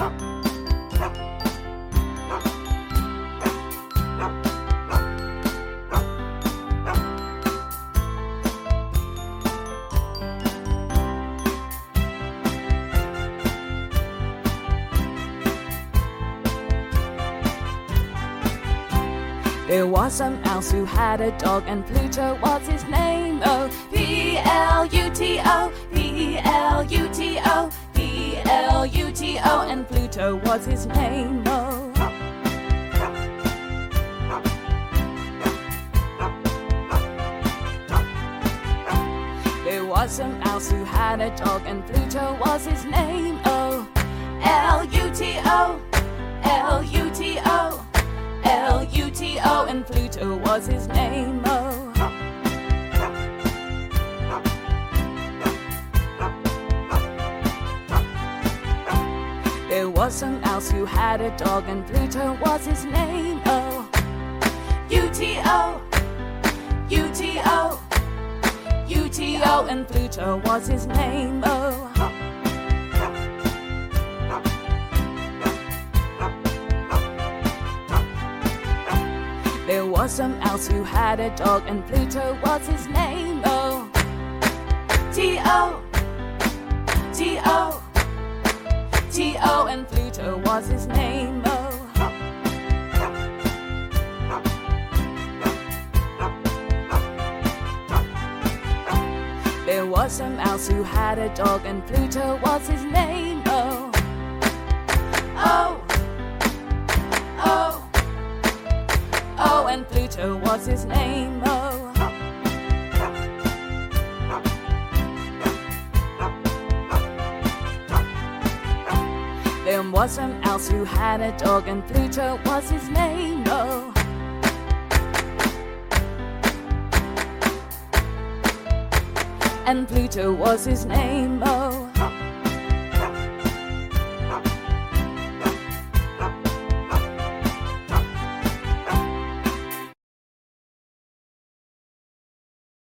There was some mouse who had a dog, and Pluto was his name. Oh, P L U T O, P L U T O, Pluto was his name. Oh. There was a mouse who had a dog, and Pluto was his name. Oh, L U T O, L U T O. L U T O, and Pluto was his name. Was a mouse who had a dog, and Pluto was his name. Oh. U T O, U T O, U T O, and Pluto was his name. Oh. There was some else who had a dog, and Pluto was his name. Oh, T O, T O, T O, and Pluto was his name. Oh. There was a mouse who had a dog, and Pluto was his name. Oh, oh, oh. Oh, and Pluto was his name. Oh. There was a else who had a dog, and Pluto was his name. Oh. And Pluto was his name. Oh.